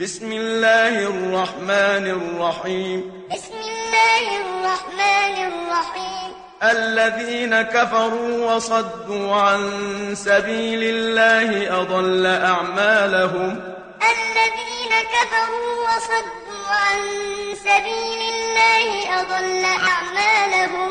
بسم الله الرحمن الرحيم. بسم الله الرحمن الرحيم. الذين كفروا وصدوا عن سبيل الله أضل أعمالهم. الذين كفروا وصدوا عن سبيل الله أضل أعمالهم.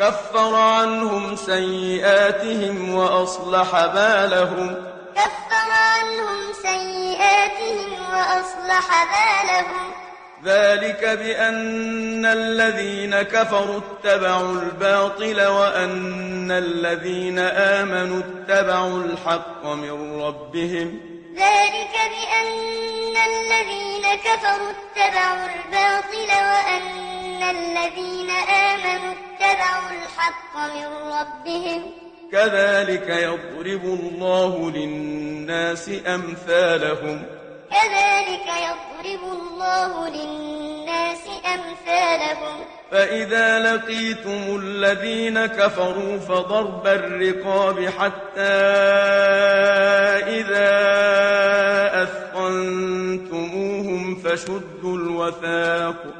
كفر عنهم سيئاتهم وأصلح بالهم. كفر عنهم سيئاتهم وأصلح بالهم. ذلك بأن الذين كفروا اتبعوا الباطل وأن الذين آمنوا اتبعوا الحق من ربهم. ذلك بأن الذين كفروا اتبعوا الباطل وأن الذين آمنوا اتبعوا الحق من ربهم. كذلك يضرب الله للناس أمثالهم. كذلك يضرب الله للناس أمثالهم. فإذا لقيتم الذين كفروا فضرب الرقاب حتى إذا أثقنتموهم فشدوا الوثاق.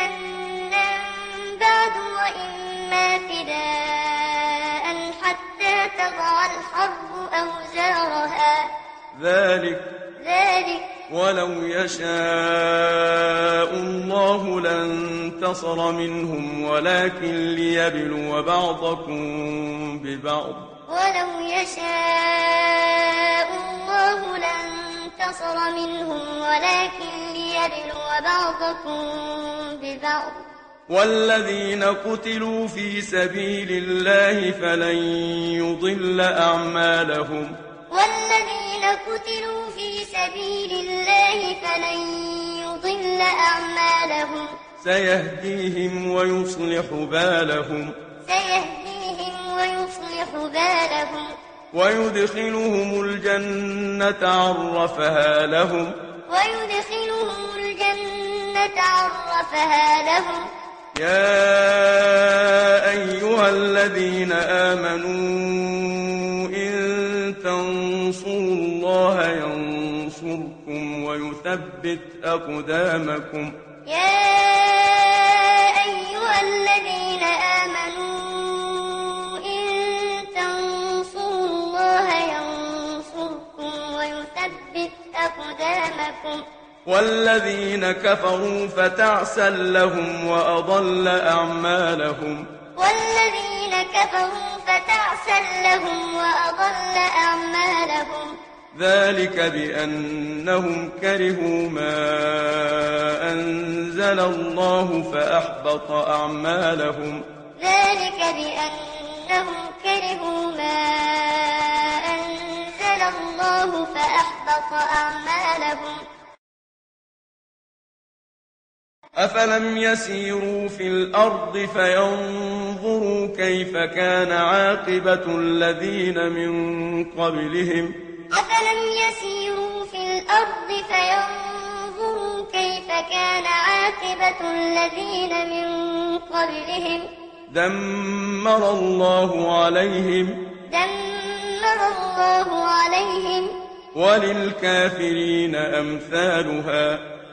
بعد وإما فداء حتى تضع الحرب أوزارها. ذلك ذلك ولو يشاء الله لانتصر منهم ولكن ليبلو بعضكم ببعض. ولو يشاء الله لانتصر منهم ولكن ليبلو بعضكم ببعض. والذين قتلوا في سبيل الله فلن يضل أعمالهم. والذين قتلوا في سبيل الله فلن يضل أعمالهم. سيهديهم ويصلح بالهم. سيهديهم ويصلح بالهم. ويدخلهم الجنة عرفها لهم. ويدخلهم الجنة عرفها لهم. يا أيها الذين آمنوا إن تنصروا الله ينصركم ويثبت أقدامكم يا أيها الذين آمنوا إن تنصروا الله ينصركم ويثبت أقدامكم والذين كفروا فتعسا لهم وأضل أعمالهم. والذين كفروا فتعسا لهم وأضل أعمالهم. ذلك بأنهم كرهوا ما أنزل الله فأحبط أعمالهم. ذلك بأنهم كرهوا ما أنزل الله فأحبط أعمالهم. أفلم يسيروا في الأرض فينظروا كيف كان عاقبة الذين من قبلهم أفلم يسيروا في الأرض فينظروا كيف كان عاقبة الذين من قبلهم دمر الله عليهم دمر الله عليهم وللكافرين أمثالها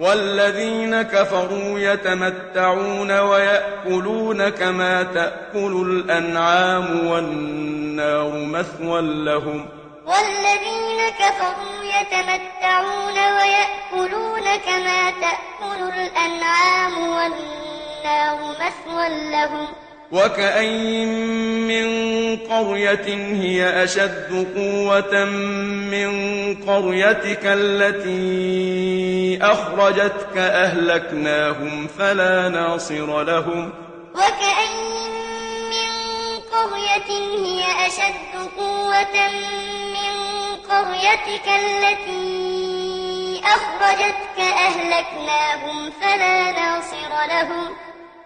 والذين كفروا يتمتعون ويأكلون كما تأكل الأنعام والنار مثوى لهم. والذين كفروا يتمتعون ويأكلون كما تأكل الأنعام والنار مثوى لهم. وكأين من قرية هي أشد قوة من قريتك التي أخرجتك أهلكناهم فلا ناصر لهم. وكأين من قرية هي أشد قوة من قريتك التي أخرجتك أهلكناهم فلا ناصر لهم.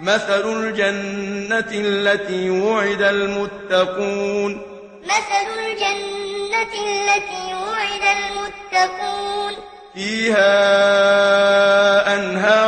مثل الجنة التي وعد المتقون مثل الجنة التي وعد المتقون فيها أنهار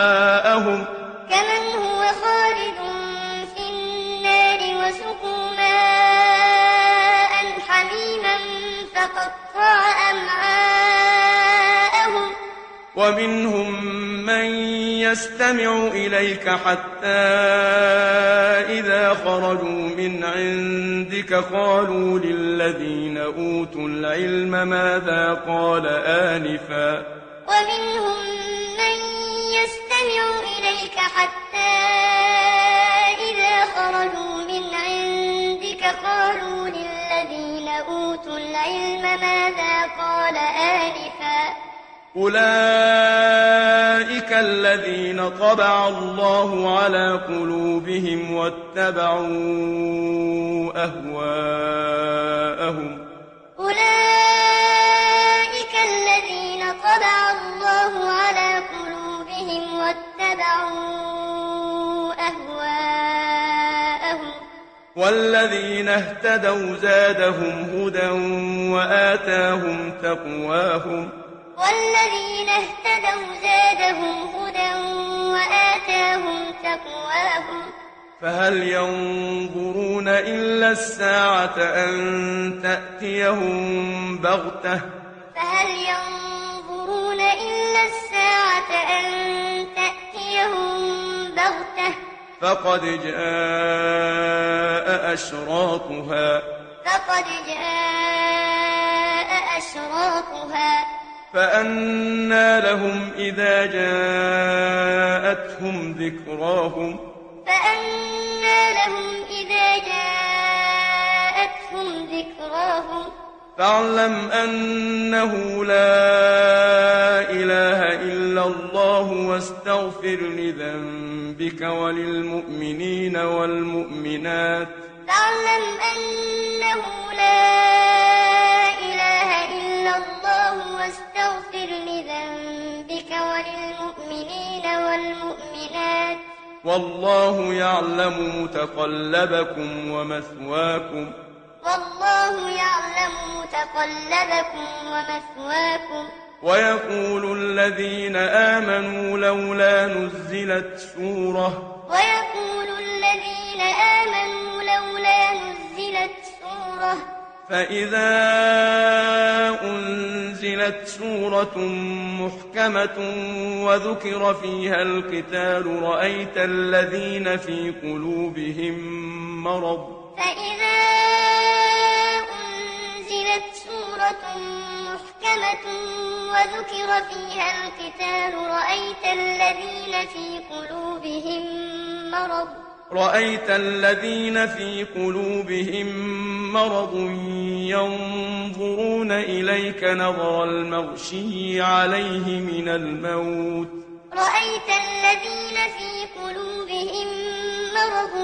ومنهم من يستمع إليك حتى إذا خرجوا من عندك قالوا للذين أوتوا العلم ماذا قال آنفا ومنهم من يستمع إليك حتى إذا خرجوا من عندك قالوا للذين أوتوا العلم ماذا قال آنفا أولئك الذين طبع الله على قلوبهم واتبعوا أهواءهم. أولئك الذين طبع الله على قلوبهم واتبعوا أهواءهم. والذين اهتدوا زادهم هدى وآتاهم تقواهم. والذين اهتدوا زادهم هدى وآتاهم تقواهم. فهل ينظرون إلا الساعة أن تأتيهم بغتة؟ فهل ينظرون إلا الساعة أن تأتيهم بغتة؟ فقد جاء أشراطها. فقد جاء أشراطها. فأنى لهم إذا جاءتهم ذكراهم. فأنى لهم إذا جاءتهم ذكراهم. فاعلم أنه لا إله إلا الله واستغفر لذنبك وللمؤمنين والمؤمنات. فاعلم أنه لا والله يعلم متقلبكم ومثواكم. والله يعلم متقلبكم ومثواكم. ويقول الذين آمنوا لولا نزلت سورة. ويقول الذين آمنوا لولا نزلت سورة. فإذا أنزلت سورة محكمة وذكر فيها القتال رأيت الذين في قلوبهم مرض. فإذا أنزلت سورة محكمة وذكر فيها القتال رأيت الذين في قلوبهم مرض. رأيت الذين في قلوبهم مرض ينظرون إليك نظر المغشي عليه من الموت. رأيت الذين في قلوبهم مرض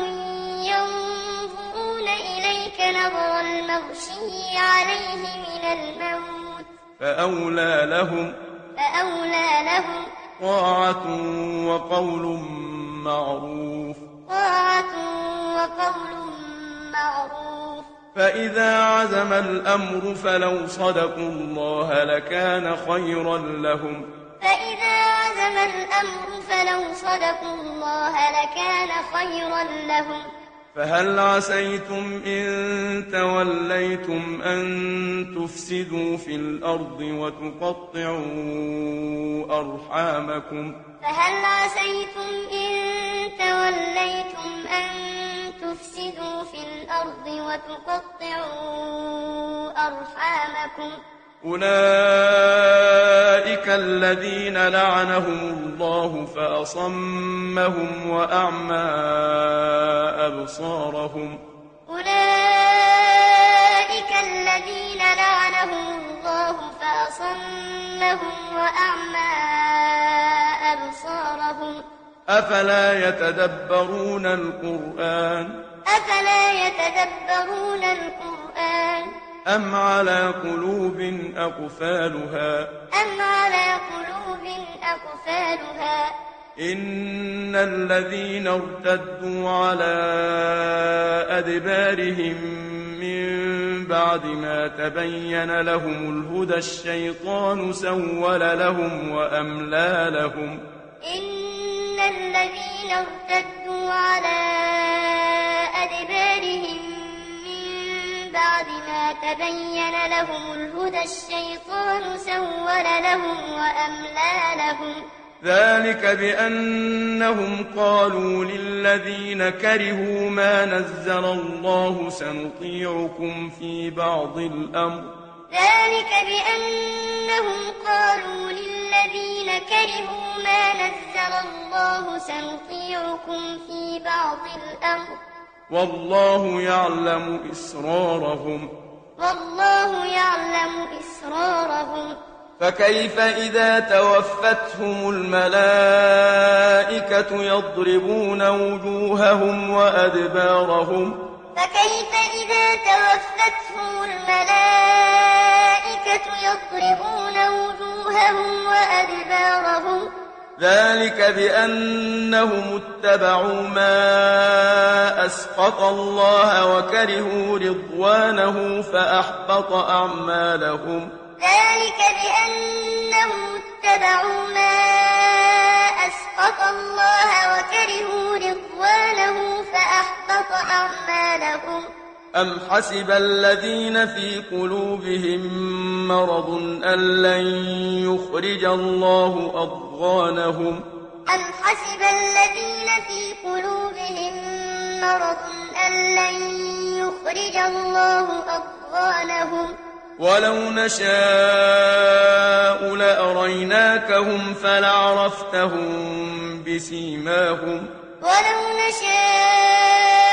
ينظرون إليك نظر المغشي عليه من الموت. فأولى لهم فأولى لهم طاعة وقول معروف. طاعة وقول معروف. فإذا عزم الأمر فلو صدقوا الله لكان خيرا لهم. فإذا عزم الأمر فلو صدقوا الله لكان خيرا لهم. فهل عسيتم إن توليتم أن تفسدوا في الأرض وتقطعوا أرحامكم؟ فهل عسيتم إن توليتم أن تفسدوا في الأرض وتقطعوا أرحامكم؟ أولئك الذين لعنهم الله فأصمهم وأعمى أبصارهم. أولئك الذين لعنهم الله فأصمهم وأعمى أبصارهم. أفلا يتدبرون القرآن؟ أفلا يتدبرون القرآن؟ أم على قلوب أقفالها؟ أم على قلوب أقفالها؟ إن الذين ارتدوا على أدبارهم من بعد ما تبين لهم الهدى الشيطان سول لهم وأملى لهم. إن الذين ارتدوا على ما تبين لهم الهدى الشيطان سول لهم وأملى لهم. ذلك بأنهم قالوا للذين كرهوا ما نزل الله سنطيعكم في بعض الأمر. ذلك بأنهم قالوا للذين كرهوا ما نزل الله سنطيعكم في بعض الأمر. والله يعلم إسرارهم. والله يعلم إسرارهم. فكيف إذا توفتهم الملائكة يضربون وجوههم وأدبارهم؟ فكيف إذا توفتهم الملائكة يضربون وجوههم وأدبارهم؟ ذلك بأنهم اتبعوا ما أسقط الله وكرهوا رضوانه فأحبط أعمالهم. ذلك بأنهم اتبعوا ما أسقط الله وكرهوا رضوانه فأحبط أعمالهم. أم حسب الذين في قلوبهم مرض أن لن يخرج الله أضغانهم أم حسب الذين في قلوبهم مرض أن لن يخرج الله أضغانهم ولو نشاء لأريناكهم فلعرفتهم بسيماهم ولو نشاء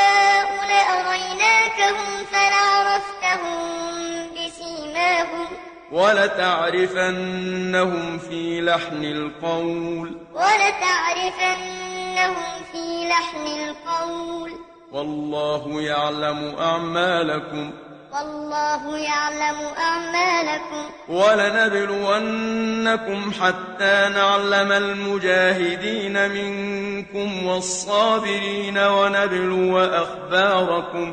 لأريناكهم فلعرفتهم بسيماهم. ولتعرفنهم في لحن القول. ولتعرفنهم في لحن القول. والله يعلم أعمالكم. والله يعلم أعمالكم. ولنبلونكم حتى نعلم المجاهدين منكم والصابرين ونبلو أخباركم.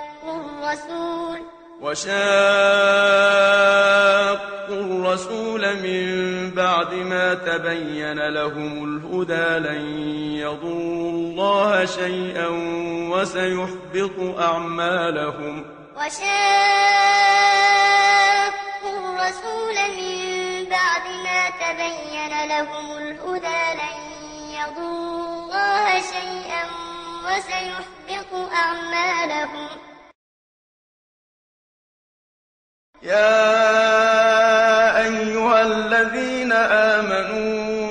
الرسول. وشاقوا الرسول من بعد ما تبين لهم الهدى لن يضروا الله شيئا وسيحبط أعمالهم. وشاقوا الرسول من بعد ما تبين لهم الهدى لن يضروا الله شيئا وسيحبط أعمالهم. يا أيها الذين آمنوا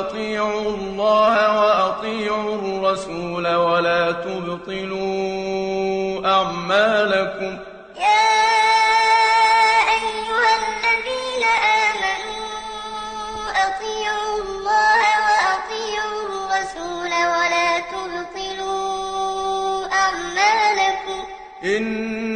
أطيعوا الله وأطيعوا الرسول ولا تبطلوا أعمالكم. يا أيها الذين آمنوا أطيعوا الله وأطيعوا الرسول ولا تبطلوا أعمالكم. إن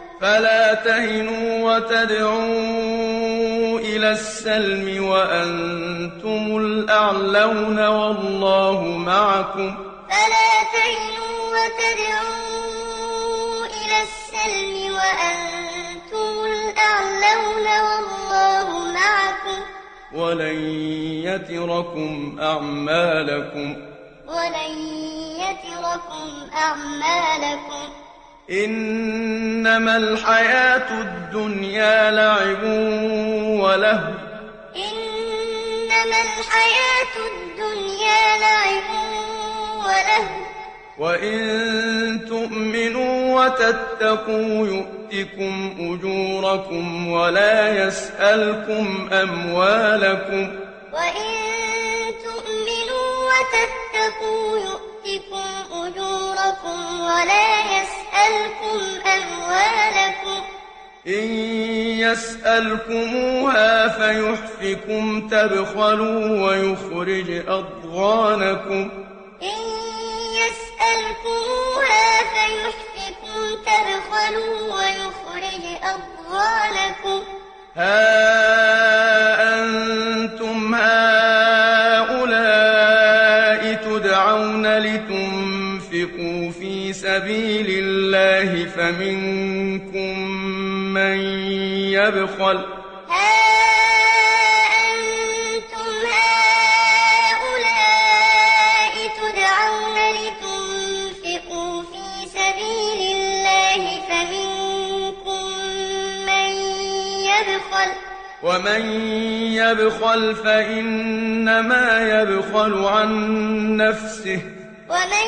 فلا تهنوا وتدعوا إلى السلم وأنتم الأعلون والله معكم. فلا تهنوا وتدعوا إلى السلم وأنتم الأعلون والله معكم. ولن يتركم أعمالكم. ولن يتركم أعمالكم. إنما الحياة الدنيا لعب ولهو إنما الحياة الدنيا لعب ولهو وإن تؤمنوا وتتقوا يؤتكم أجوركم ولا يسألكم أموالكم. وإن تؤمنوا وتتقوا يؤتكم أجوركم ولا يسألكم أموالكم. إن يسألكموها فيحفكم تبخلوا ويخرج أضغانكم. إن يسألكموها فيحفكم تبخلوا ويخرج أضغانكم. ها أنتم هؤلاء تدعون لتنفقوا في سبيل الله فمنكم من يبخل. ها أنتم هؤلاء تدعون لتنفقوا في سبيل الله فمنكم من يبخل. ومن يبخل فإنما يبخل عن نفسه. ومن